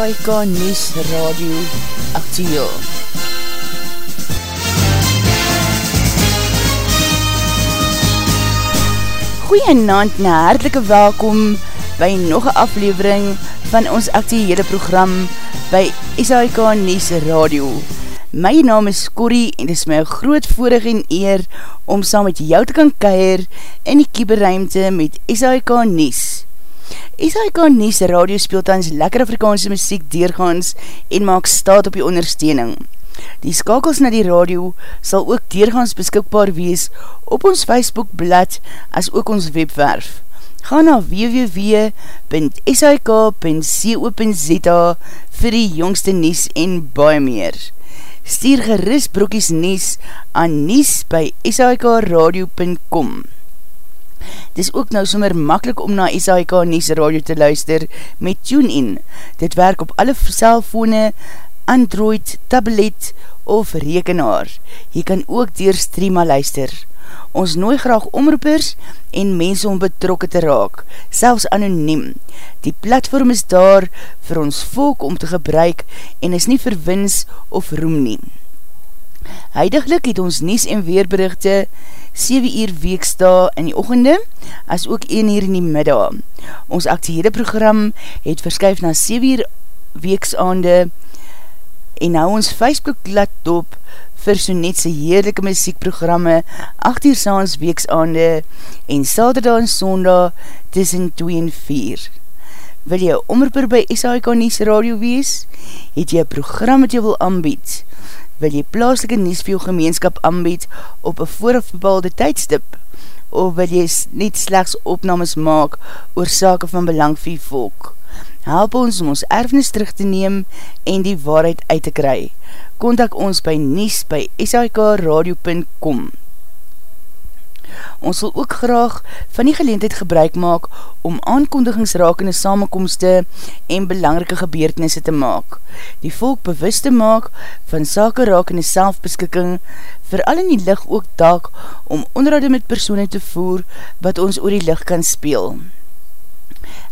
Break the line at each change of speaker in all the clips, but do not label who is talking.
SAIK News Radio Actiel. Goeie naand na hartelike welkom by nog een aflevering van ons actiehele program by SAIK News Radio. My naam is Corrie en dit is my groot voorig en eer om saam met jou te kan keir in die kieberuimte met SAIK News. SHK Nies Radio speelt ons lekker Afrikaanse muziek deurgaans en maak staat op die ondersteuning. Die skakels na die radio sal ook deurgaans beskikbaar wees op ons Facebookblad as ook ons webwerf. Ga na www.shk.co.za vir die jongste Nies en baie meer. Stuur geris broekies Nies aan Nies by shkradio.com. Dit is ook nou sommer makkelijk om na SAIK Nies Radio te luister met TuneIn. Dit werk op alle cellfone, Android, tablet of rekenaar. Jy kan ook dier streama luister. Ons nooi graag omroepers en mense om betrokke te raak, selfs anoniem. Die platform is daar vir ons volk om te gebruik en is nie verwins of roem nie. Heidiglik het ons nies en weerberichte 7 uur weeksta in die ochende, as ook 1 uur in die middag. Ons actiehede program het verskuif na 7 uur weeksaande en nou ons Facebook lat op vir so net sy heerlijke muziekprogramme 8 uur saans weeksaande en saterdag en sondag tussen 2 en 4. Wil jy omroeper by SAIK Nies Radio wees? Het jy een program wat jy wil aanbied? Wil jy plaaslike nies vir jou gemeenskap aanbied op een vooraf bepaalde tydstip, of wil jy net slechts opnames maak oor sake van belang vir die volk. Help ons om ons erfenis terug te neem en die waarheid uit te kry. Contact ons by nies by sikradio.com. Ons wil ook graag van die geleentheid gebruik maak om aankondigingsrakende samenkomste en belangrike gebeurtenisse te maak. Die volk bewust te maak van sake rakende selfbeskikking, vooral in die licht ook taak om onderhoud met persoon te voer wat ons oor die licht kan speel.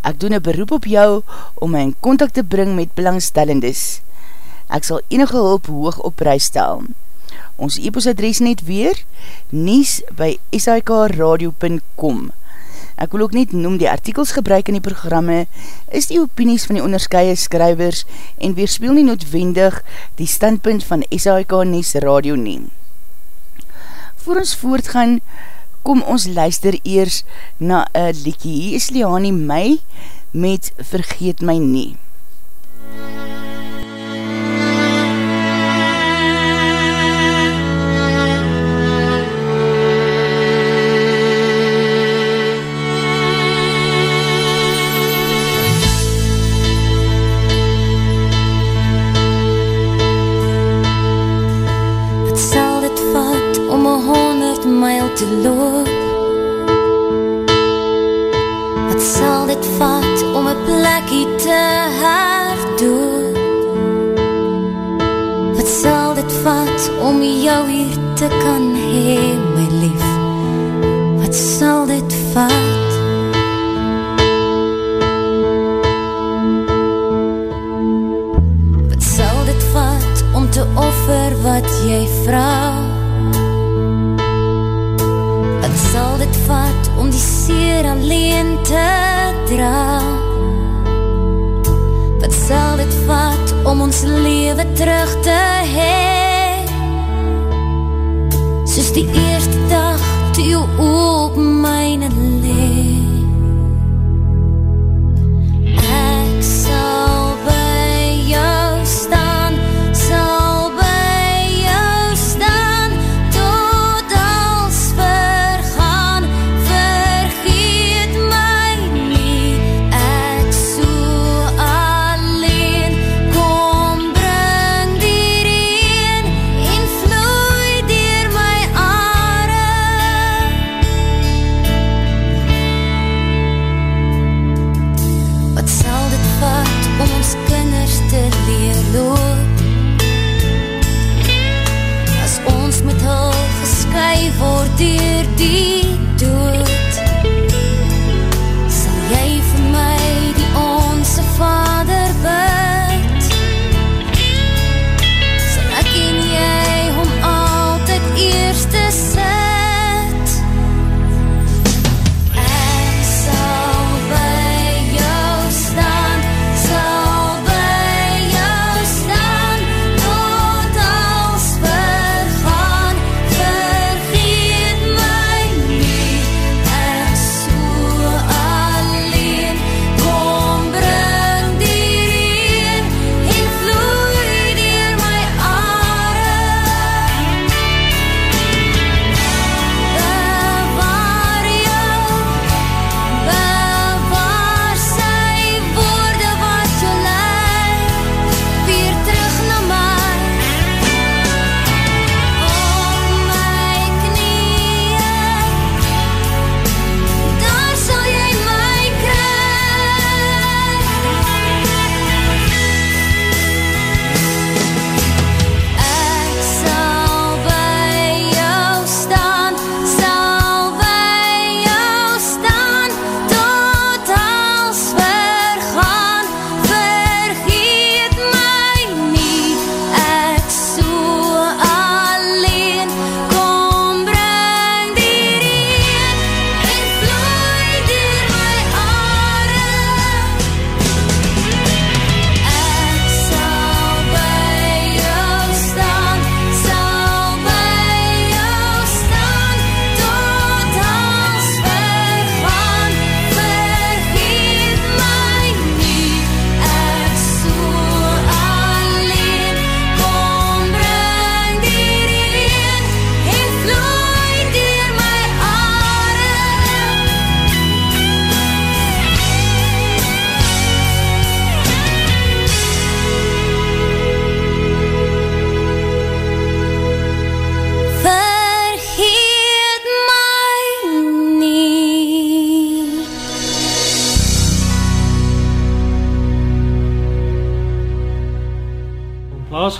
Ek doen een beroep op jou om my in contact te bring met belangstellendes. Ek sal enige hulp hoog op prijs stel. Ons e-postadres net weer, nies by sikradio.com. Ek wil ook net noem die artikels gebruik in die programme is die opinies van die onderskeie skrywers en weerspeel nie noodwendig die standpunt van SAIK Nies Radio neem. Voor ons voortgaan, kom ons luister eers na een liekie. Hier is Liani My met Vergeet My Nie.
Te loop Wat sal dit vat om een plekkie te herdoop Wat sal dit vat om jou hier te kan hee, my lief? Wat sal dit vat? Wat sal dit vat om te offer wat jy vraag om ons leven terug te hee? Soos die eerste dag toe jou op myne leef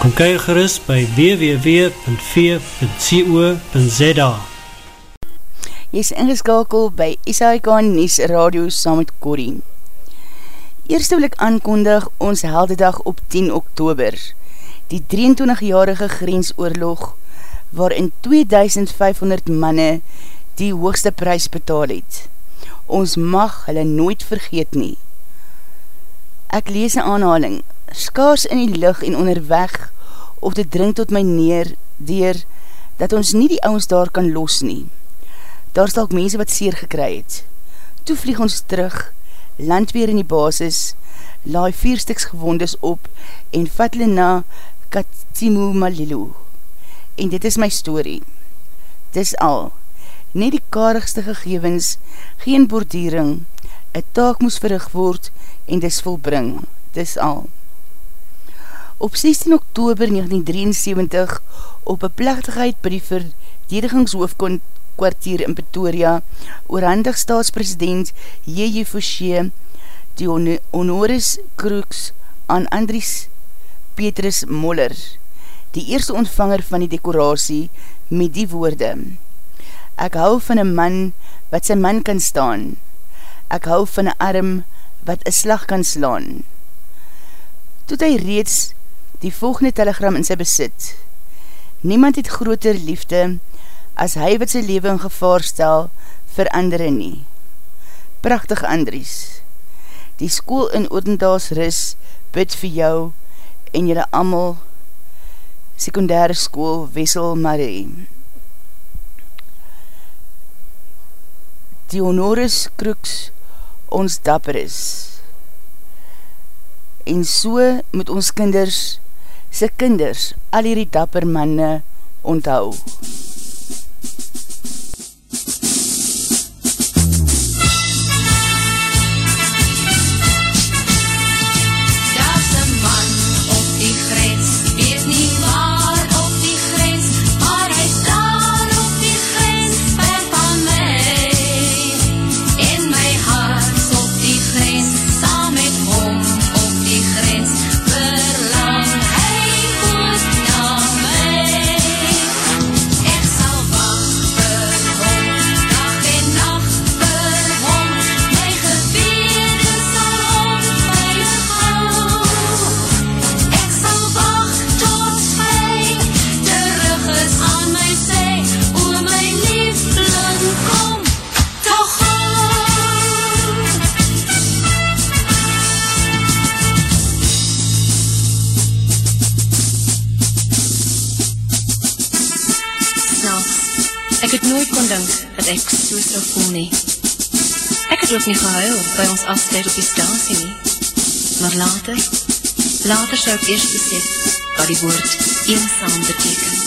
Kom kyk gerust by www.v.co.za
Jy is ingeskakel by SHK Nies Radio saam met Corrie. Eerste wil ek aankondig ons heldedag op 10 oktober, die 23-jarige grensoorlog, waarin 2500 manne die hoogste prijs betaal het. Ons mag hulle nooit vergeet nie. Ek lees een aanhaling, skaars in die licht en onderweg of dit dring tot my neer dier dat ons nie die ouwens daar kan los nie. Daar ook mense wat seer gekry het. Toe vlieg ons terug, land weer in die basis, laai vier stiks gewondes op en vat hulle na Katimu Malilo. En dit is my story. Dis al, nie die karigste gegevens, geen bordiering, een taak moes verrig word en dis volbring. Dis al. Op 16 oktober 1973, op een plechtigheid by die verdedigingshoofdkwartier in Pretoria, oorhandig staatspresident J.J. Fouché die honoris kroeks aan Andries Petrus Moller, die eerste ontvanger van die dekoratie, met die woorde. Ek hou van een man wat sy man kan staan. Ek hou van een arm wat een slag kan slaan. Toet hy reeds die volgende telegram in sy besit. Niemand het groter liefde as hy wat sy leven in gevaar stel vir andere nie. Prachtig Andries. Die school in Odendaals Ris bid vir jou en jylle amal sekundaire school Wessel Marie. Die honoris kroeks ons dapper is. En so moet ons kinders sy kinders al hierdie dapper manne onthou.
Ook nie gehuil by ons afscheid op die stasie nie. Maar later, later sou ek eerst besef wat die woord eenzaam beteken.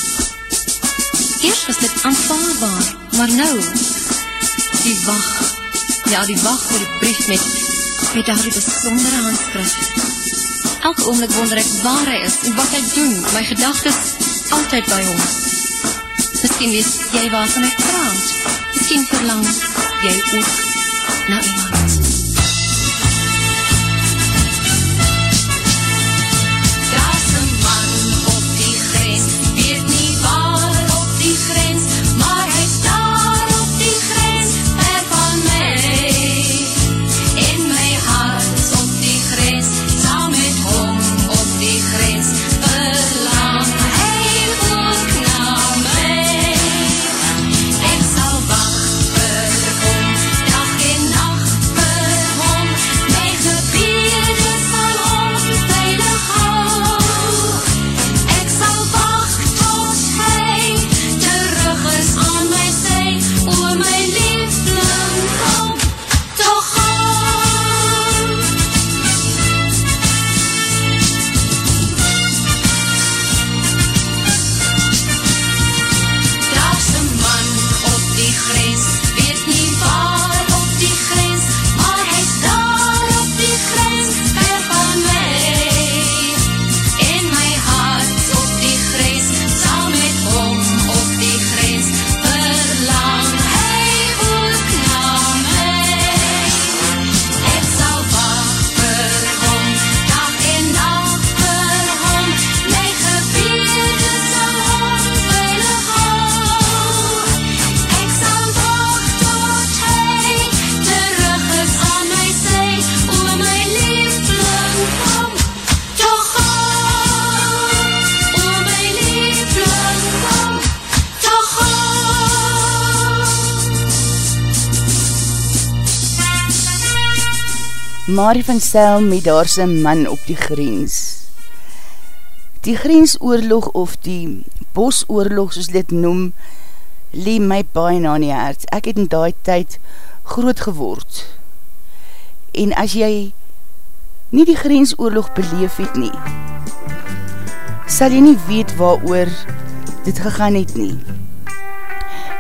Eerst was dit aanvaarbaar, maar nou, die wacht, ja die wacht vir die brief met, met daar die besondere handskrif. Elke oomlik wonder ek waar hy is en wat hy doen, my gedagtes altyd by hom. Misschien wees jy waarvan ek praat, misschien verlang jy ook na iemand.
Marie van Stel met daar sy man op die grens. Die grensoorlog of die bosoorlog, soos dit noem, lee my baie na in die hart. Ek het in die tyd groot geword. En as jy nie die grensoorlog beleef het nie, sal jy nie weet waar oor dit gegaan het nie.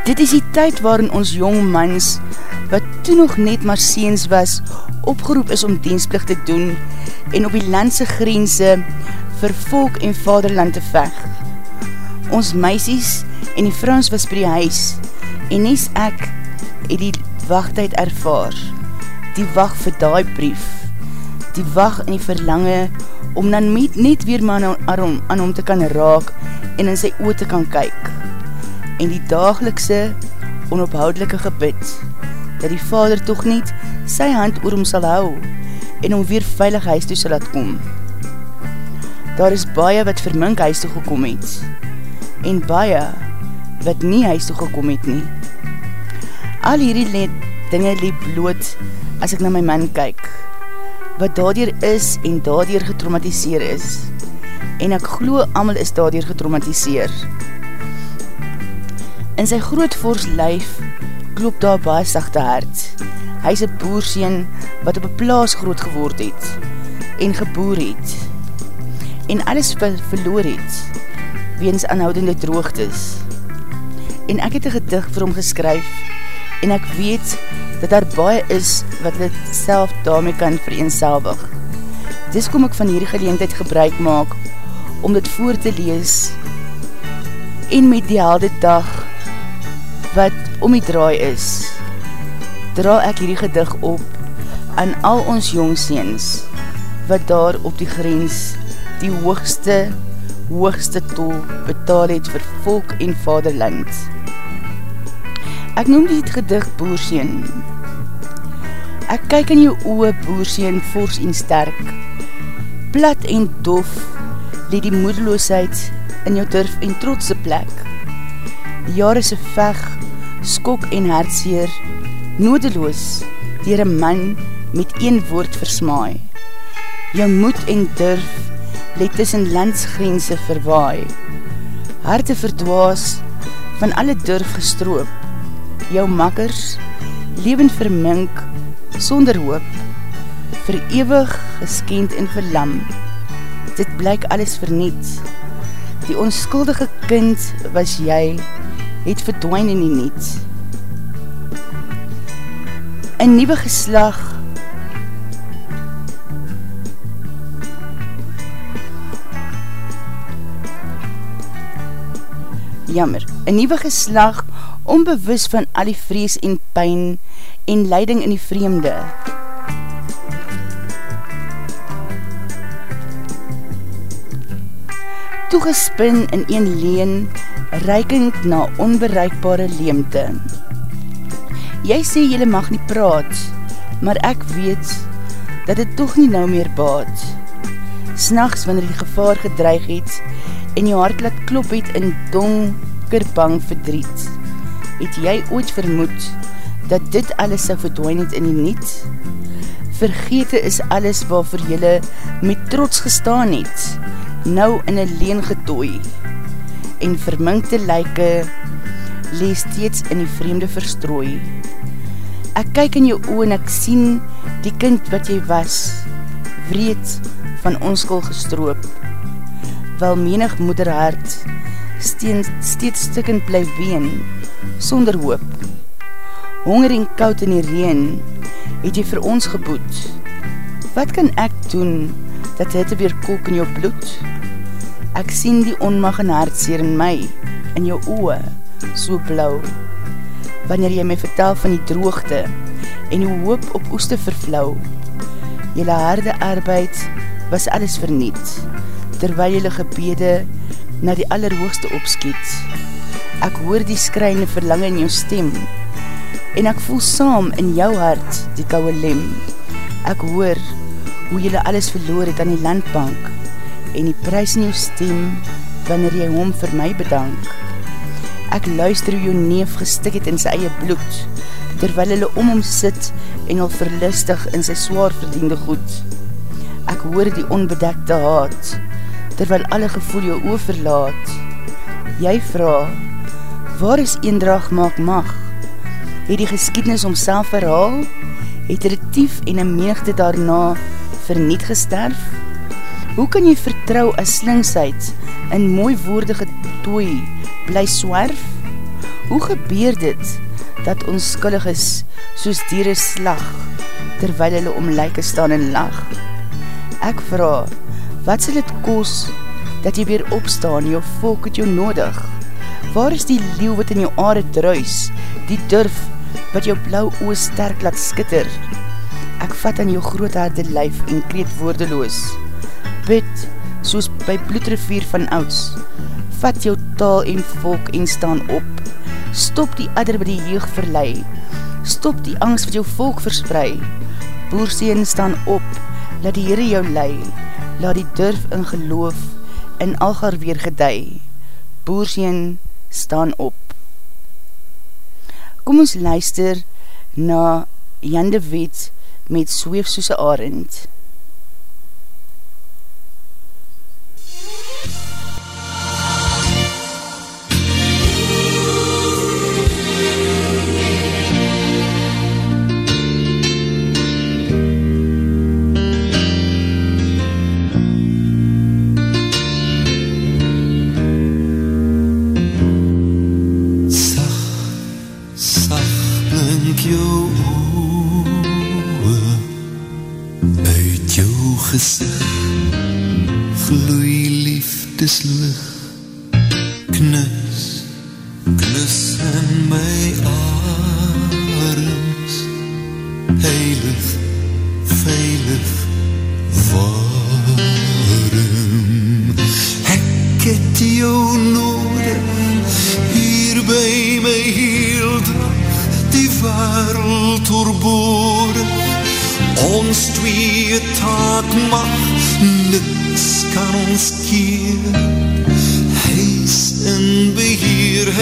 Dit is die tyd waarin ons jong mans, wat toen nog net maar seens was, opgeroep is om dienstplicht te doen en op die landse grense vir volk en vaderland te veg. Ons meisies en die Frans was by die huis en nes ek het die wachtheid ervaar, die wacht vir daai brief, die wacht en die verlange om dan met net weer man aan, aan hom te kan raak en in sy oor te kan kyk. En die dagelikse onophoudelike gebid, dat die vader toch niet sy hand oor hom sal hou en hom weer veilig huis toe sal laat kom. Daar is baie wat vermink huis toe gekom het en baie wat nie huis toe gekom het nie. Al hierdie le dinge liep bloot as ek na my man kyk, wat daardier is en daardier getraumatiseer is en ek glo amal is daardier getraumatiseer. In sy groot voors lyf klop daar baie sachte hart. Hy is een boersien wat op een plaas groot geword het en geboer het en alles ver verloor het weens aanhoudende droogtes. En ek het een gedicht vir hom geskryf en ek weet dat daar baie is wat dit self daarmee kan vereenselwig. Dis kom ek van hierdie geleentheid gebruik maak om dit voor te lees en met die helde dag wat om die draai is, dra ek hierdie gedig op aan al ons jongseens, wat daar op die grens die hoogste, hoogste tol betaal het vir volk en vaderland. Ek noem die gedig Boerseen. Ek kyk in jou oe Boerseen fors en sterk, plat en dof, leed die moedeloosheid in jou durf en trotse plek. Die jare se veg skok en hartseer, nodeloos, dier een man met een woord versmaai. Jou moed en durf, let tussen landsgrense verwaai. Harte verdwaas, van alle durf gestroop. Jou makkers, leven vermink, sonder hoop, verewig, geskend en verlam. Dit blyk alles verniet. Die onskuldige kind was jy, het verdwijn in die niet. Een nieuwe geslag Jammer, een nieuwe geslag onbewus van al die vrees en pijn en leiding in die vreemde. Toegespin in een leen reikend na onbereikbare leemte. Jy sê jylle mag nie praat, maar ek weet dat het toch nie nou meer baat. Snachts wanneer die gevaar gedreig het en jou hart laat klop het in donker bang verdriet, het jy ooit vermoed dat dit alles sal verdwijn het in die niet? Vergete is alles waarvoor jylle met trots gestaan het, nou in een leen getooi en verminkte lyke lees steeds in die vreemde verstrooi. Ek kyk in jou oor en ek sien die kind wat jy was, wreed van onskul gestroop. Wel menig moederhart steeds stikkend bly ween, sonder hoop. Honger en koud in die reen het jy vir ons geboed. Wat kan ek doen dat dit weer kook in jou bloed? Ek sien die onmag en hartseer in my, in jou oe, so blauw. Wanneer jy my vertel van die droogte en jou hoop op oeste vervlauw. Jylle harde arbeid was alles verniet, terwyl jylle gebede na die allerhoogste opskiet. Ek hoor die skryne verlang in jou stem, en ek voel saam in jou hart die kouwe lem. Ek hoor hoe jylle alles verloor het aan die landbank, en die prijs in jou stem, wanneer jy hom vir my bedank. Ek luister hoe jou neef gestik het in sy eie bloed, terwyl hulle om hom sit en al verlustig in sy zwaar verdiende goed. Ek hoor die onbedekte haat, terwyl alle gevoel jou overlaat. Jy vraag, waar is eendrag maak mag? Het die geskiednis omself verhaal? Het retief en een menigte daarna verniet gesterf? Hoe kan jy vertrou as slingsheid in mooi woorde getooi bly swerf? Hoe gebeur dit dat ons skullig is soos dieren slag terwyl hulle om lyke staan en lag? Ek vraag, wat sal het koos dat jy weer opstaan, jou volk het jou nodig? Waar is die leeuw wat in jou aarde druis, die durf wat jou blauw oos sterk laat skitter? Ek vat aan jou groot harde lyf en kreet woordeloos. Bid, soos by bloedrivier van ouds, vat jou taal en volk en staan op. Stop die adder wat die jeug verlei, stop die angst wat jou volk versprei. Boerseen staan op, laat die Heere jou lei, laat die durf in geloof in algaar weer gedei. Boerseen staan op. Kom ons luister na Jan de Wet met Sweef soos een arend.
liefdeslig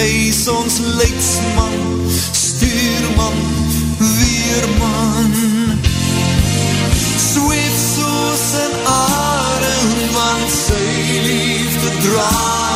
is ons leidsman Stuurman Weerman. Zweef soos in arend Want sy liefde dra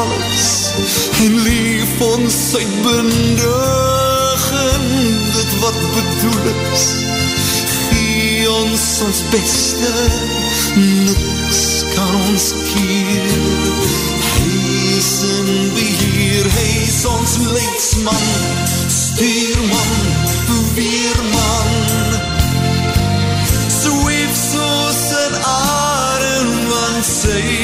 alles En lief ons uitbindig En dit wat bedoel is Gee ons ons beste Niks kan ons keer. Hy is in beheer Hy is ons leidsman Stuurman, weerman. Zweef soos in arend Want sy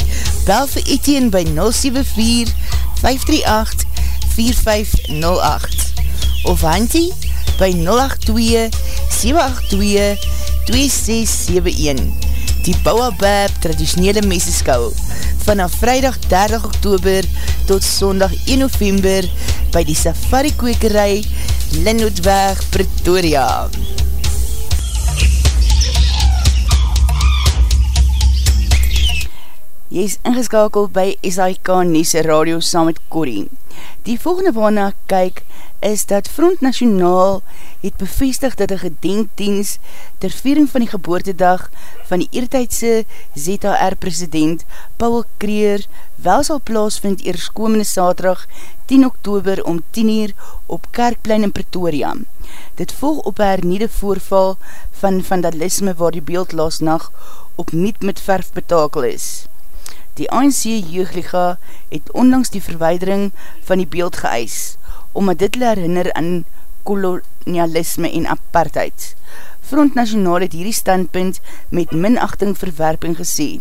Bel vir Etienne by 074-538-4508 of Hantie by 082-782-2671 Die Bouwabab traditionele meseskou vanaf vrijdag 30 oktober tot sondag 1 november by die Safari Kwekerij Linnootweg Pretoria. Jy is ingeskakeld by SIK Nies Radio saam met Corrie. Die volgende waarna kyk is dat Front Nationaal het bevestig dat een gedenkdienst ter viering van die geboortedag van die eertijdse ZHR president Paul Kreer wel sal plaasvind eers komende saterdag 10 oktober om 10 uur op Kerkplein in Pretoria. Dit volg op een herniede voorval van vandalisme waar die beeld laas nacht op niet met verf betakel is. Die ANC Jeugliga het onlangs die verweidering van die beeld geëis, omdat dit herinner aan kolonialisme en apartheid. Front Nationaal het hierdie standpunt met minachting verwerping gesê.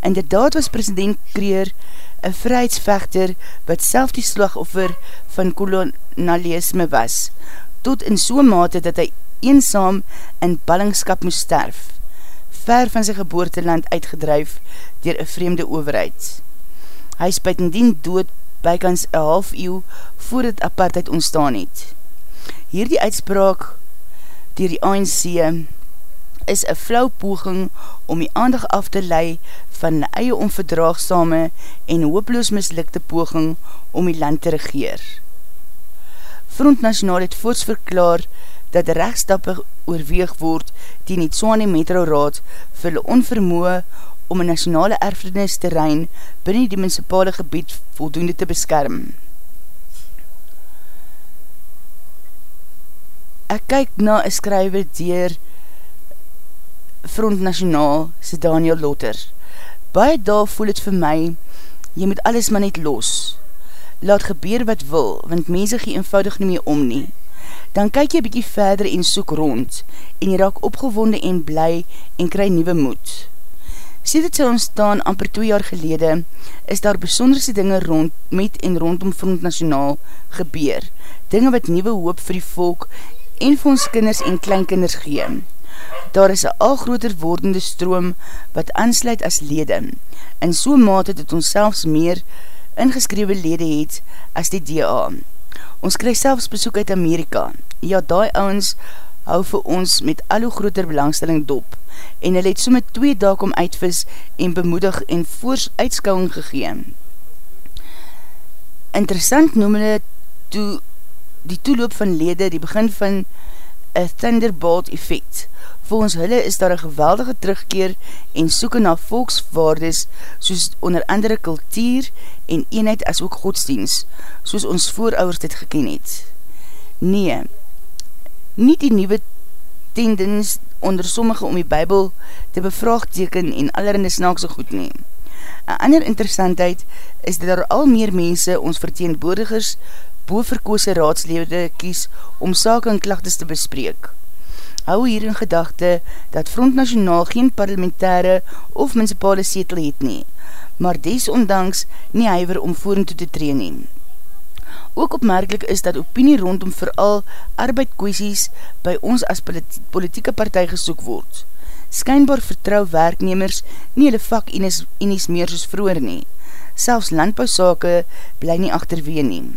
Inderdaad was president Kreer een vrijheidsvechter wat self die slagoffer van kolonialisme was, tot in so mate dat hy eensam in ballingskap moest sterf, ver van sy geboorteland uitgedruif dier een vreemde overheid. Hy is buitendien dood bykans een half eeuw voordat apartheid ontstaan het. Hierdie uitspraak dier die ANC is een flauw poging om die aandag af te lei van een eie onverdraagsame en hooploos mislikte poging om die land te regeer. Front Nationaal het voorts verklaar dat rechtstappe oorweeg word die nie Tswane Metro Raad vir die onvermoe om een nationale erfenis terrein binnen die municipale gebied voldoende te beskerm. Ek kyk na een skrywe dier Front Nationaal, sê Daniel Lotter. Baie daar voel het vir my, jy moet alles maar net los. Laat gebeur wat wil, want mense gee eenvoudig nie meer om nie. Dan kyk jy bykie verder en soek rond, en jy raak opgewonde en bly en kry nieuwe moed. Sê dit sy ontstaan amper 2 jaar gelede, is daar besonderse dinge rond, met en rondom Front Nationaal gebeur. Dinge wat nieuwe hoop vir die volk en vir ons kinders en kleinkinders gee. Daar is een al groter wordende stroom wat aansluit as lede. In so mate dat ons selfs meer ingeskrewe lede het as die DA. Ons krijg selfs besoek uit Amerika. Ja, die ouwens hou vir ons met al hoe groter belangstelling dop en hy het so met twee dag om uitvis en bemoedig en voors uitskouwing gegeen. Interessant noem hulle toe die toeloop van lede die begin van een Thunderbolt effect. Volgens hulle is daar een geweldige terugkeer en soeken na volkswaardes soos onder andere kultuur en eenheid as ook godsdienst, soos ons voorouders dit geken het. Nee, nie die nieuwe tendens onder sommige om die bybel te bevraagteken en allerinde snaakse goed neem. Een ander interessantheid is dat er al meer mense ons verteenboordigers boverkose raadslede kies om sake en klachtes te bespreek. Hou hier in gedachte dat Front Nationaal geen parlementaire of municipale setel het nie, maar desondanks nie huiver om voeren toe te treen neem. Ook opmerkelijk is dat opinie rondom vooral arbeidkwesies by ons as politieke partij gesoek word. Skynbaar vertrouw werknemers nie hulle vak enies meer soos vroeger nie. Selfs landbouwsake bly nie achterwee neem.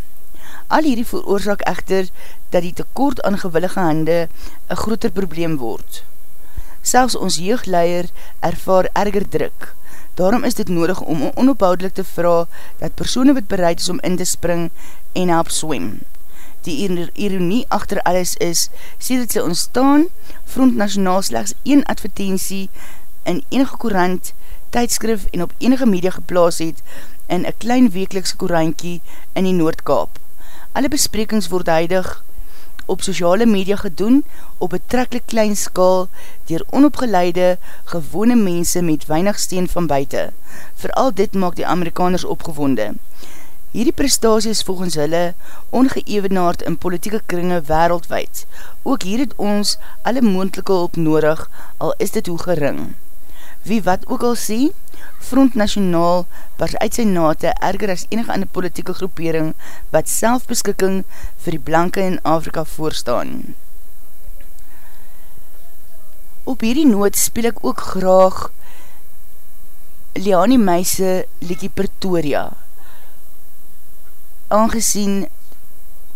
Al hierdie veroorzaak echter dat die tekort aan gewillige hande een groter probleem word. Selfs ons jeugdleier ervaar erger druk. Daarom is dit nodig om onophoudelik te vraag dat persoene wat bereid is om in te spring en help swem. Die ironie achter alles is, sê dat sy ontstaan, Front Nationaal slechts een advertentie in enige korant tydskrif en op enige media geplaas het in een klein wekelikse koerantjie in die Noordkaap. Alle besprekings word huidig op sociale media gedoen op betrekkelijk klein skaal dier onopgeleide, gewone mense met weinig steen van buiten. Vooral dit maak die Amerikaners opgewonde. Hierdie prestatie is volgens hulle ongeëvenaard in politieke kringe wereldwijd. Ook hier het ons alle moendelike hulp nodig, al is dit hoe gering. Wie wat ook al sê, Front Nationaal was uit sy nate erger as enige ander politieke groepering wat selfbeskikking vir die blanke in Afrika voorstaan. Op hierdie noot speel ek ook graag Liani Meise Likie Pretoria aangezien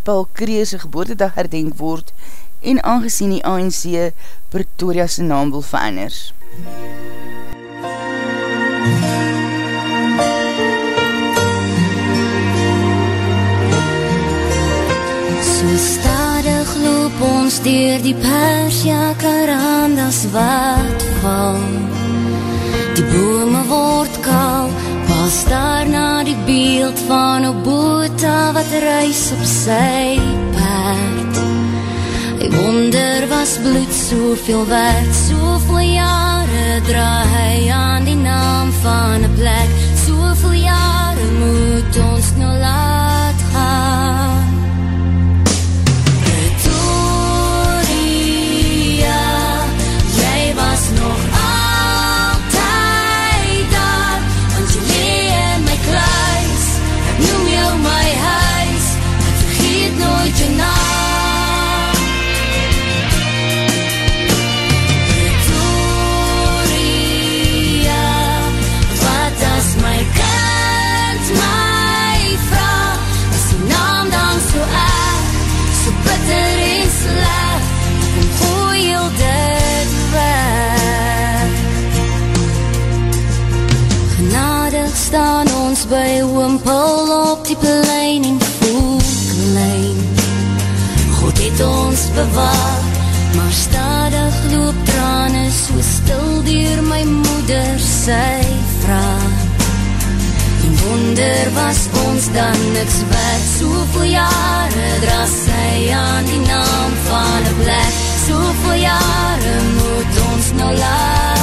Paul Krees geboortedag herdenk word en aangezien die ANC Pretoria sy naam wil verander.
So stadig loop ons dier die persja karandas wat val. Die bome word kaal Pas daar na die beeld van een boota wat reis op sy paard Hy wonder was bloed soveel werd, soveel jare dra bewaar, maar stadig loop trane so stil dier my moeder sy vraag. En wonder was ons dan niks werd, soveel jare dra sy aan die naam van een plek, soveel jare moet ons nou laat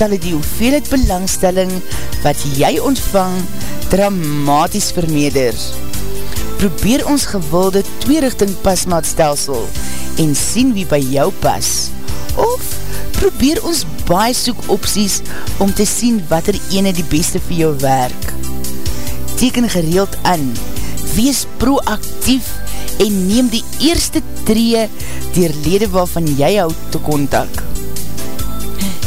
sal die hoeveelheid belangstelling wat jy ontvang dramatisch vermeerder. Probeer ons gewilde tweerichting pasmaatstelsel en sien wie by jou pas. Of probeer ons baie soek opties om te sien wat er ene die beste vir jou werk. Teken gereeld aan, wees proactief en neem die eerste tree dier lede waarvan jy houd te kontak.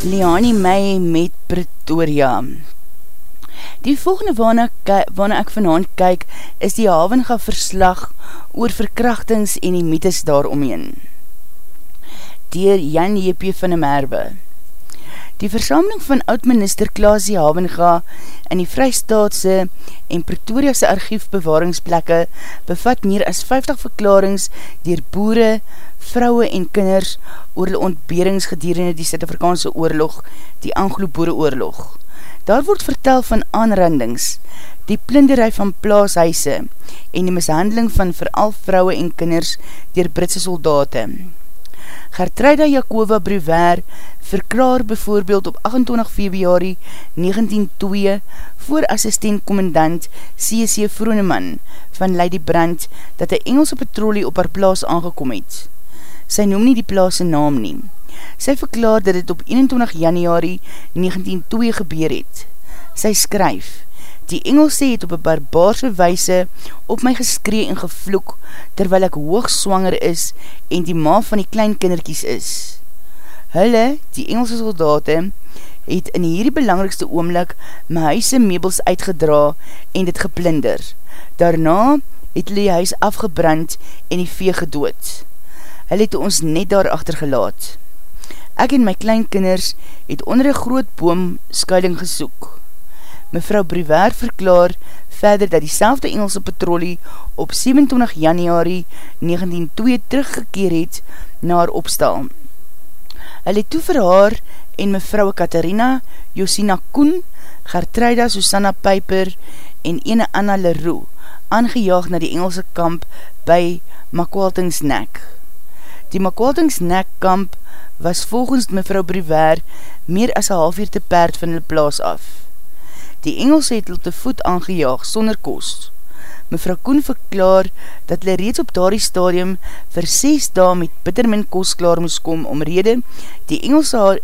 Liani May met Pretoria Die volgende waarna, waarna ek vanavond kyk is die Havenga verslag oor verkrachtings en die mythes daaromheen dier Jan J.P. van de Merwe. Die versameling van oud-minister Klaasie Havenga in die Vrystaatse en Pretoriase archiefbewaringsplekke bevat meer as 50 verklarings dier boere, vrouwe en kinders oor die ontberings gedurende die Suid-Afrikaanse oorlog, die Anglo-Boere oorlog. Daar word vertel van aanrandings, die plinderij van plaashuise en die mishandeling van veral vrouwe en kinders dier Britse soldaten. Gertruida Jakova Bruwer verklaar bijvoorbeeld op 28 februari 1902 voor assistent-commandant C.C. Vroeneman van Lady Brandt dat die Engelse patrolie op haar plaas aangekom het. Sy noem nie die plaas naam nie. Sy verklaar dat het op 21 januari 1902 gebeur het. Sy skryf, Die Engelse het op een barbaarse weise op my geskree en gevloek, terwyl ek hoog swanger is en die ma van die klein kinderkies is. Hulle, die Engelse soldaten, het in hierdie belangrikste oomlik my huise meubels uitgedra en dit geplinder. Daarna het hulle die huis afgebrand en die vee gedood. Hulle het ons net daar achtergelaat. Ek en my klein kinders het onder een groot boom skuiling gesoek. Mevrou Brivair verklaar verder dat die selfde Engelse patrolie op 27 januari 1902 teruggekeer het na haar opstal. Het toe vir haar en mevrou Katharina, Josina Koen, Gertruida Susanna Piper en ene Anna Leroux aangejaag na die Engelse kamp by Makwaltingsnek. Die Makwaltingsnek kamp was volgens mevrou Brivair meer as een half uur te paard van die plaas af. Die Engelse het hulle te voet aangejaag sonder kost. Mevrou Koen verklaar dat hulle reeds op daardie stadium vir 6 dae met bittermin kost klaar moes kom om rede die Engelse haar,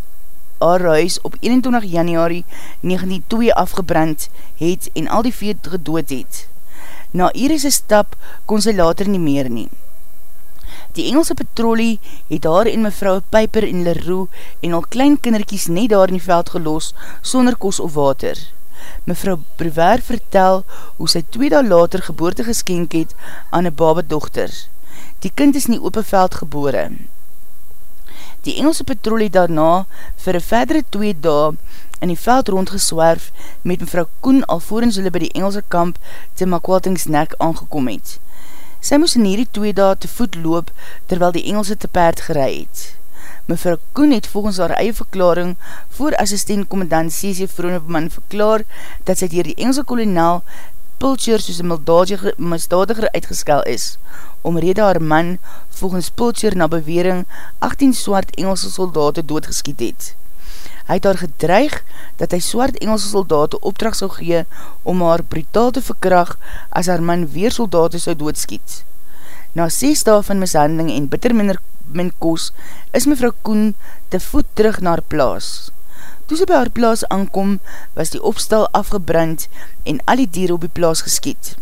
haar huis op 21 januari 1902 afgebrand het en al die veed gedood het. Na Iris' stap kon sy later nie meer nie. Die Engelse patrolie het haar en mevrou Piper en Leroux en al klein kinderkies net daar in die veld gelos sonder kos of water. Mevrou Brewer vertel hoe sy twee daal later geboorte geskenk het aan een babedochter. Die kind is in die open veld gebore. Die Engelse patrolie daarna vir een verdere twee daal in die veld rondgeswerf met mevrou Koen alvorens hulle by die Engelse kamp te Makwaltingsnek aangekom het. Sy moes in hierdie twee daal te voet loop terwyl die Engelse te paard gerei het. Mevrou Koen het volgens haar eie verklaring voor assistent-commandant C.C. Vroeneman verklaar dat sy dier die Engelse kolonel Pulcher soos een misdadiger uitgeskel is, omrede haar man volgens Pulcher na bewering 18 swart Engelse soldaten doodgeskiet het. Hy het haar gedreig dat hy swart Engelse soldaten opdracht sal gee om haar brutaal te verkrag as haar man weer soldaten sou doodskiet. Na 6 dae van mishandeling en bitter minder min kos, is mevrou Koen te voet terug na haar plaas. Toe sy by haar plaas aankom, was die opstal afgebrand en al die dier op die plaas geskiet.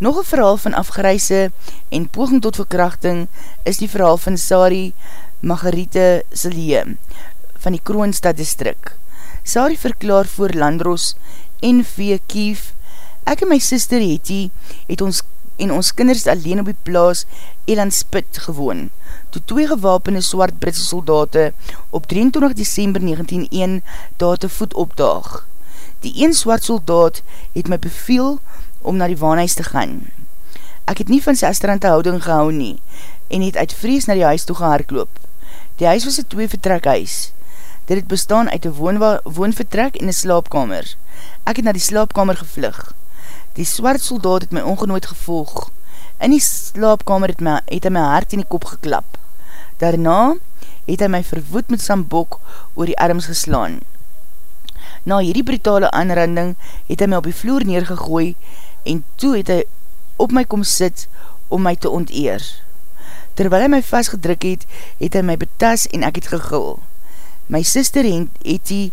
Nog een verhaal van afgereise en poging tot verkrachting is die verhaal van Sari Margarite Silie van die Kroonstad distrik. Sari verklaar voor Landros en V. Kief, ek en my sister Hetty het ons en ons kinders alleen op die plaas Elan Spit gewoon, toe twee gewapende swart Britse soldate op 23 december 1901 daar te voet opdaag. Die een swart soldaat het my beveel om na die waanhuis te gaan. Ek het nie van sy astrante houding gehou nie en het uit vrees na die huis toe gehaarkloop. Die huis was een twee vertrekhuis. Dit het bestaan uit een woonvertrek en een slaapkamer. Ek het na die slaapkamer gevlug. Die swart soldaat het my ongenooid gevolg. In die slaapkamer het, my, het hy my hart in die kop geklap. Daarna het hy my verwoed met sambok oor die arms geslaan. Na hierdie brutale aanranding het hy my op die vloer neergegooi en toe het hy op my kom sit om my te onteer. Terwyl hy my vastgedruk het, het hy my betas en ek het gegul. My sister Hetty,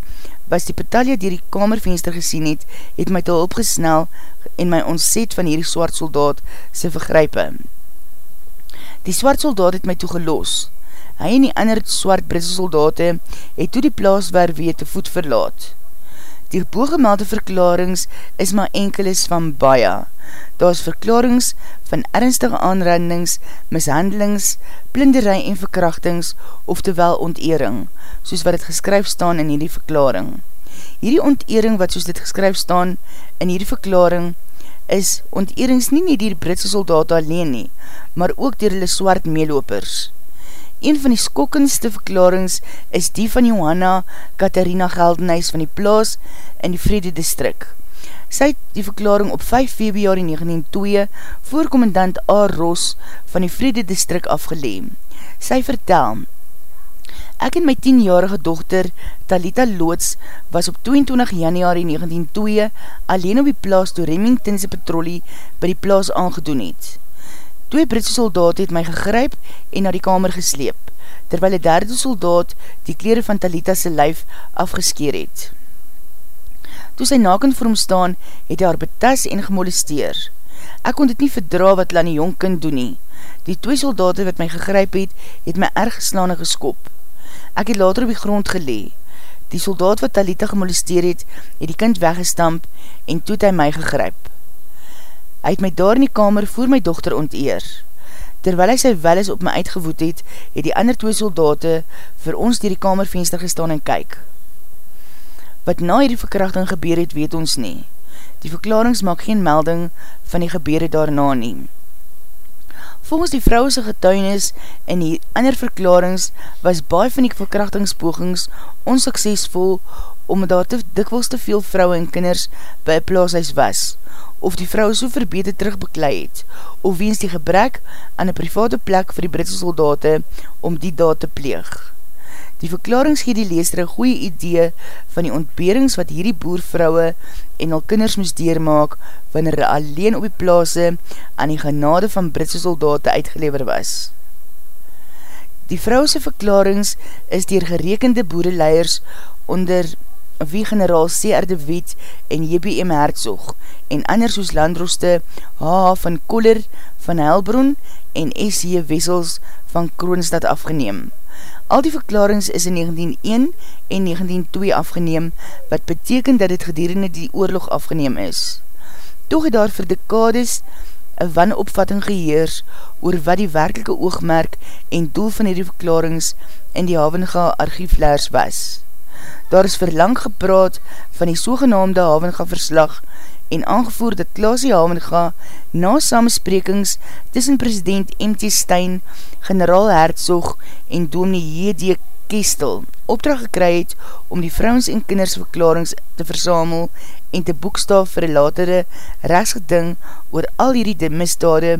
was die petalia dier die kamervenster gesien het, het my te hulp gesnel en my ontzet van hierdie swart soldaat sy vergrype. Die swart soldaat het my toegeloos. Hy en die ander swart Britse soldate het toe die plaas waar weer te voet verlaat. Die booggemelde verklarings is maar enkeles van baie. Daar is verklarings van ernstige aanrandings, mishandelings, blinderij en verkrachtings, oftewel ontering, soos wat het geskryf staan in hierdie verklaring. Hierdie ontering wat soos dit geskryf staan in hierdie verklaring, is onterings nie nie dier Britse soldaat alleen nie, maar ook dier hulle swart meelopers. Een van die skokkendste verklarings is die van Johanna Katharina Geldenhuis van die plaas in die Vrede Distrik. Sy het die verklaring op 5 februari 1902 voor commandant A. Ros van die Vrede Distrik afgeleem. Sy vertel, Ek en my 10-jarige dochter Talita Loods was op 22 januari 1902 alleen op die plaas toe Remingtonse patrollie by die plaas aangedoen het. Twee Britse soldaat het my gegryp en na die kamer gesleep, terwyl die derde soldaat die kleren van Talita sy lyf afgeskeer het. Toe sy naken vir hom staan, het hy haar betas en gemolesteer. Ek kon dit nie verdra wat hulle aan die jong kind doen nie. Die twee soldaten wat my gegryp het, het my erg geslaan en geskop. Ek het later op die grond gelee. Die soldaat wat Talita gemolesteer het, het die kind weggestamp en toe het hy my gegryp. Hy het my daar in die kamer voor my dochter onteer. Terwyl hy sy welis op my uitgevoed het, het die ander twee soldate vir ons dier die kamervenster gestaan en kyk. Wat na hierdie verkrachting gebeur het, weet ons nie. Die verklarings maak geen melding van die gebeur daarna nie. Volgens die vrouwse getuinis en die ander verklarings was baie van die verkrachtingspogings onsuksesvol omdat daar te dikwels te veel vrouwe en kinders by een plaashuis was, of die vrou so verbeter terugbeklei het, of weens die gebrek aan een private plek vir die Britse soldate om die daad te pleeg. Die verklarings gee die leester een goeie idee van die ontberings wat hierdie boervrouwe en al kinders moes deurmaak wanneer hulle alleen op die plaas aan die genade van Britse soldate uitgelever was. Die vrouwse verklarings is dier gerekende boereleiers onder wie generaal C.R. de Wet en J.B.M. Herzog en anders soos landroste H.H. van Koller van Helbron en S.J. Wessels van Kroonstad afgeneem. Al die verklarings is in 1901 en 1902 afgeneem, wat beteken dat het gedurende die oorlog afgeneem is. Toch het daar vir dekades een wanopvatting geheers oor wat die werkelike oogmerk en doel van die verklarings in die Havenga archieflaars was. Daar is verlang gepraat van die sogenaamde Havenga verslag en aangevoer dat Klaasie Havenga na samensprekings tussen president M.T. Stein, generaal Herzog en dominee J.D. Kestel opdracht gekry het om die vrouwens en kinders verklarings te versamel en te boekstaaf vir latere rechtsgeding oor al hierdie misdade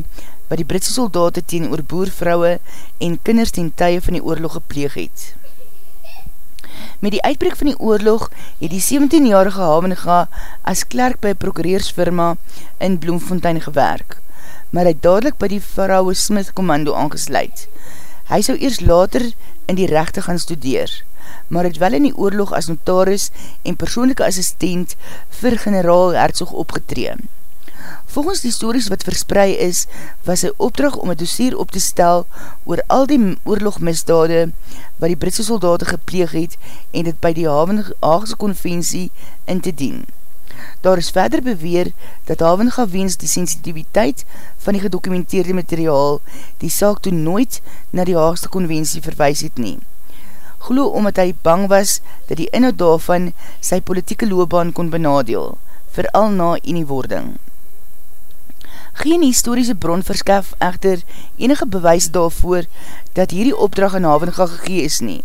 wat die Britse soldaten teen oor boervrouwe en kinders ten tye van die oorlog gepleeg het. Met die uitbreek van die oorlog het die 17-jarige Havenga as klerk by prokureursfirma in Bloemfontein gewerk, maar hy dadelijk by die Vrouwe Smith Commando aangesluit. Hy sou eers later in die rechte gaan studeer, maar het wel in die oorlog as notaris en persoonlijke assistent vir generaal Herzog opgetreem. Volgens die stories wat versprei is, was sy opdracht om een dossier op te stel oor al die oorlogmisdade wat die Britse soldaten gepleeg het en dit by die Haagse konvensie in te dien. Daar is verder beweer dat Havenga weens die sensitiviteit van die gedokumenteerde materiaal die saak toen nooit na die Haagse konvensie verwijs het nie. Glo omdat hy bang was dat die inhoud daarvan sy politieke loopbaan kon benadeel, vooral na eniewording. Geen historische bron verskaf echter enige bewys daarvoor dat hierdie opdracht aan Havenga gegee is nie,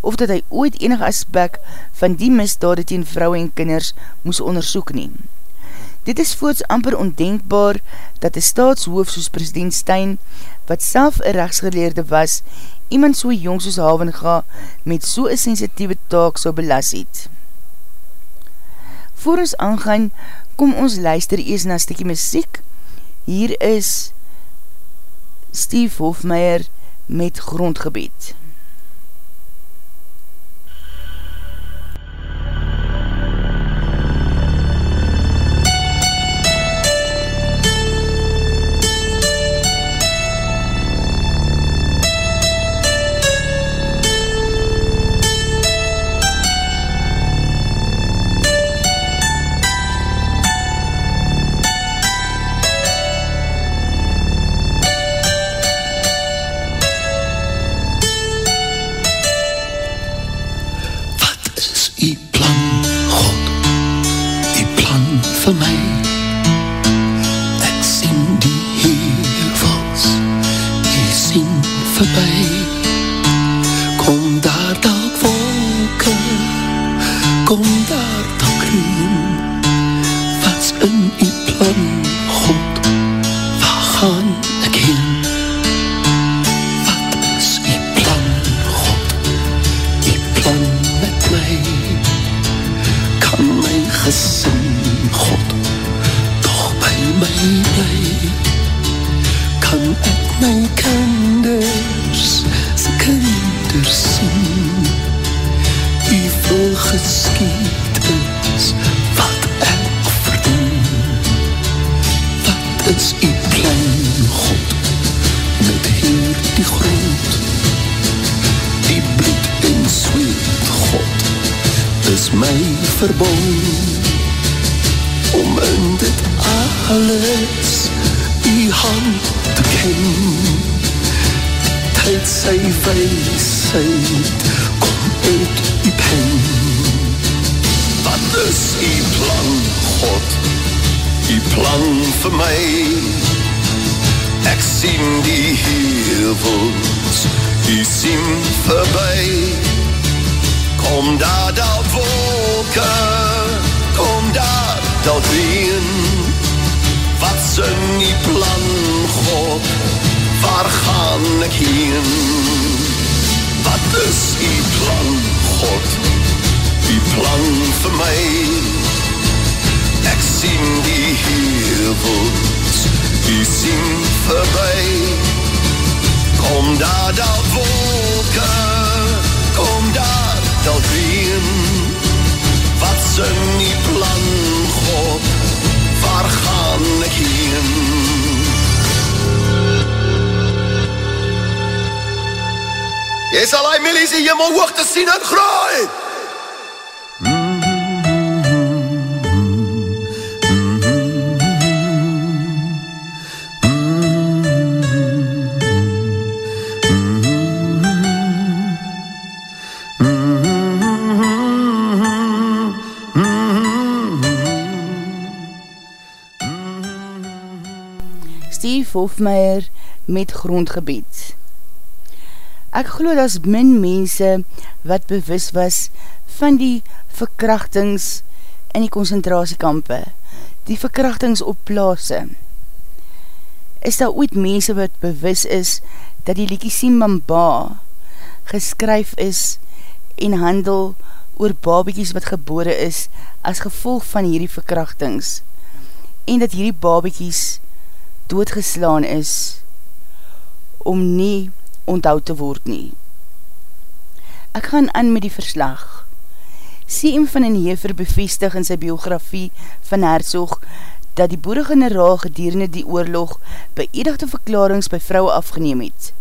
of dat hy ooit enige aspek van die misdade teen vrou en kinders moes onderzoek nie. Dit is voorts amper ondenkbaar dat die staatshoof soos president Stein, wat self een rechtsgeleerde was, iemand so jong soos Havenga met so'n sensitieve taak so belas het. Voor ons aangaan, kom ons luister ees na stikkie muziek, Hier is Steve Hofmeyer met grondgebied. kan
ek heen? Wat is die plan, God? Die plan vir my? Ek sien die hevels, die sien verby. Kom daar daar wolke, kom daar daar reen. Wat sin die plan, God? Waar gaan ek heen? Jy sal je mielies in te zien en groei.
Steve Hofmeyer met grondgebied. Ek glo dat min mense wat bewus was van die verkrachtings in die concentratiekampe, die verkrachtings op plaase. Is daar ooit mense wat bewus is dat die Likie Simbamba geskryf is en handel oor babiekies wat gebore is as gevolg van hierdie verkrachtings en dat hierdie babiekies doodgeslaan is om nie onthoud te word nie. Ek gaan aan met die verslag. CM van den Hever bevestig in sy biografie van Herzog dat die boere-generaal gedurende die oorlog beëdigde verklarings by vrouwe afgeneem het.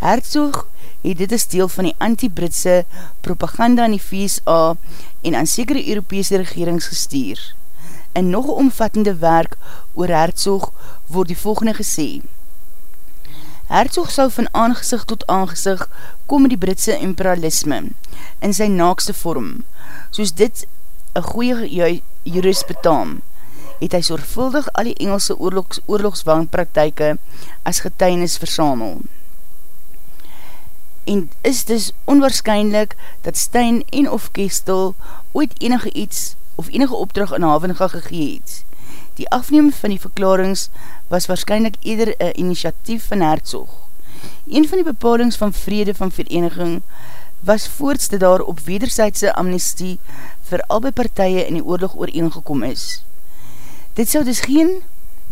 Herzog het dit as deel van die anti-Britse propaganda aan die VSA en aan sekere Europese regerings gestuur. In nog een omvattende werk oor Herzog word die volgende gesê. Herzog sal van aangezicht tot aangezicht kom met die Britse imperialisme in sy naakste vorm, soos dit een goeie jurist betaam, het hy sorgvuldig al die Engelse oorlogs, oorlogswangpraktijke as getuinis versamel en is dus onwaarschijnlijk dat Stein en of Kestel ooit enige iets of enige opdracht in Havenga gegeet. Die afneem van die verklarings was waarschijnlijk eerder een initiatief van Herzog. Een van die bepalings van vrede van vereniging was voortste daar op wederzijdse amnestie vir albei partije in die oorlog ooreengekom is. Dit sou dus geen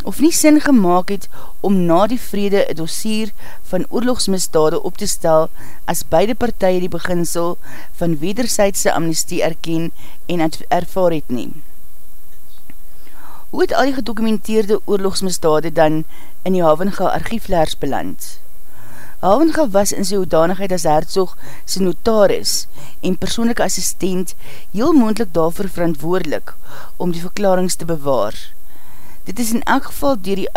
of nie sin gemaakt het om na die vrede een dossier van oorlogsmisdade op te stel as beide partije die beginsel van wederzijdse amnestie erken en ervaar het neem. Hoe het al die gedokumenteerde oorlogsmisdade dan in die Havenga archieflaars beland? Havenga was in sy hoedanigheid as hertzog sy notaris en persoonlijke assistent heel moendlik daarvoor verantwoordelik om die verklarings te bewaar. Dit is in elk geval dier die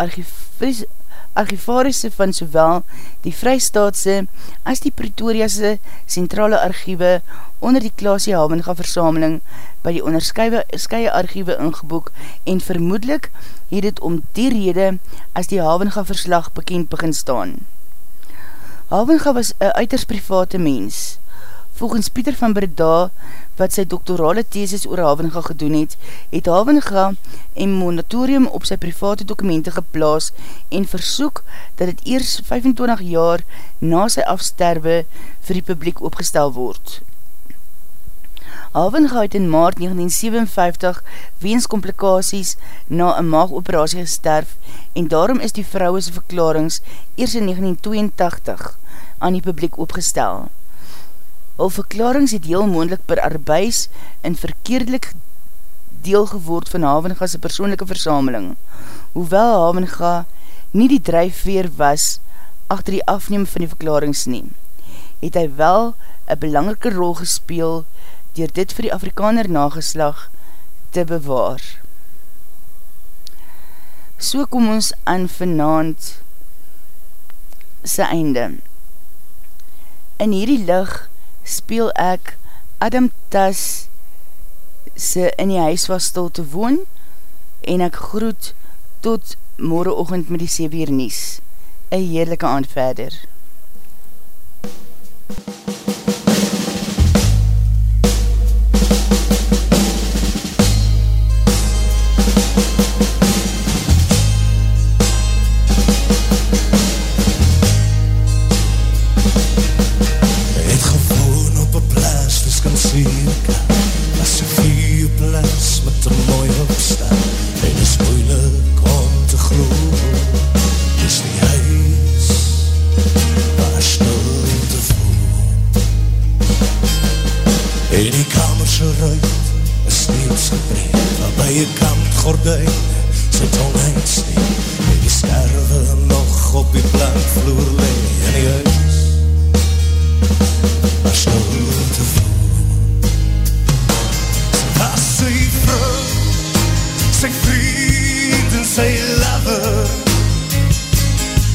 archivarisse van sowel die Vrystaatse as die Pretoriase centrale archiewe onder die Klaasie Havenga versameling by die onderskeie archiewe ingeboek en vermoedelijk het het om die rede as die Havenga verslag bekend begin staan. Havenga was een uiters private mens. Volgens Pieter van Breda wat sy doktorale thesis oor Havenga gedoen het, het Havenga een monatorium op sy private dokumente geplaas en versoek dat het eers 25 jaar na sy afsterwe vir die publiek opgestel word. Havenga het in maart 1957 weens complicaties na een maagoperatie gesterf en daarom is die vrouwese verklarings eers in 1982 aan die publiek opgestel. Hul verklarings het heel moendlik per arbeis en verkeerdelik deel geword van Havenga sy persoonlijke versameling. Hoewel Havenga nie die drijfveer was achter die afneem van die verklarings neem, het hy wel een belangrike rol gespeel dier dit vir die Afrikaner nageslag te bewaar. So kom ons aan vanavond sy einde. In hierdie licht speel ek Adam Tas se in die huis was stil te woon en ek groet tot morgenochtend met die 7 uur nies. Een heerlijke aand verder.
kry vierkant gordijn zit oneinds niet. Je sterven nog op je plankvloer liggen niet uit. Maar snoer te voelen. Als zij vrouw, zij vrienden, zij lover.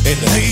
En hij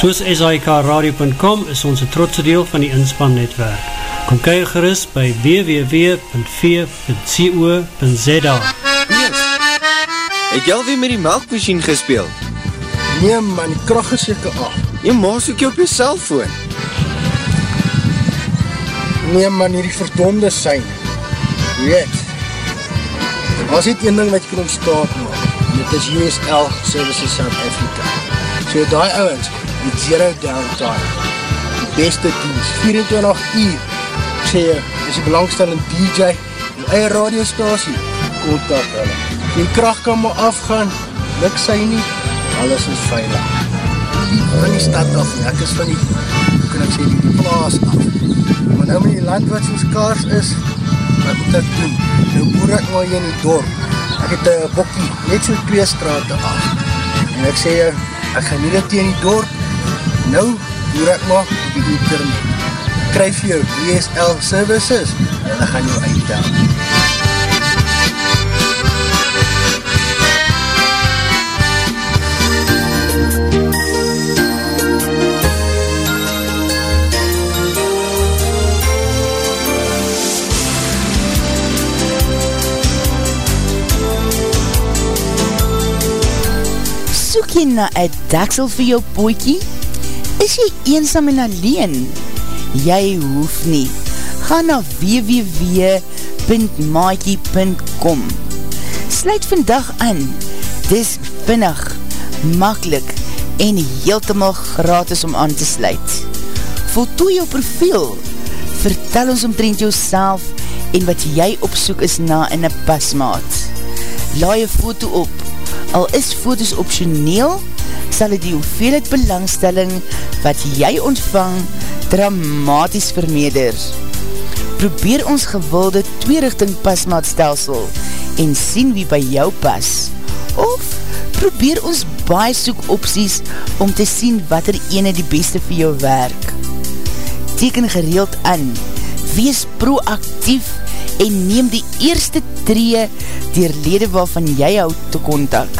Soos SIKRadio.com is ons een trotse deel van die inspannetwerk. Kom kyk gerust by www.v.co.za
Het jy alweer met die melkmachine gespeeld?
Nee man, die kracht is jyke af.
Jy maas ook jy op jy cellfoon.
Nee man, hierdie verdonde sein. Weet, as dit een ding wat jy kan ontstaat maak, dit is USL Services South Africa. So die ouwens, met zero downtime, die beste dienst, 24 uur, ek sê jy, is die belangstellende DJ, die eie radiostasie, kontak hulle. Die kracht kan maar afgaan, niks sy nie, alles is veilig. Van die stad af, nie. ek is van die, hoe kan ek sê, die, die plaas af. Maar nou met die land wat soos kaars is, wat moet ek doen? Nou boer ek maar hier in die dorp. Ek het een bokkie, net so twee straten af. En ek sê, ek gaan nie dit in die dorp. Nou boer ek maar op die internet. Kryf jou DSL services en dan gaan jou uitdaan.
Soek jy na een daksel vir jou poekie? Is jy eensam en alleen? Jy hoef nie. Ga na www.maakie.com Sluit vandag aan. Dis vinnig, makkelijk en heeltemal gratis om aan te sluit. Voltooi jou profiel. Vertel ons omtrent jou en wat jy opsoek is na in een pasmaat. Laai een foto op Al is foto's optioneel, sal die hoeveelheid belangstelling wat jy ontvang dramatisch vermeder. Probeer ons gewilde tweerichting pasmaatstelsel en sien wie by jou pas. Of probeer ons baie soek opties om te sien wat er ene die beste vir jou werk. Teken gereeld aan, wees proactief en neem die eerste tree dier lede waarvan jy houd te kontak.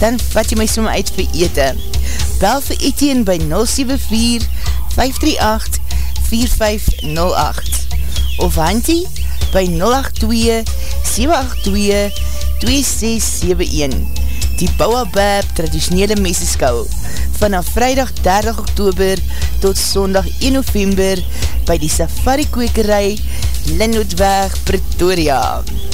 dan vat jy my som uit vir ete. Bel vir Etienne by 074 538 4508 of Hantie by 082-782-2671 Die Bouwabab traditionele meseskou vanaf vrijdag 30 oktober tot sondag 1 november by die safari kwekerij Linnootweg Pretoria. Pretoria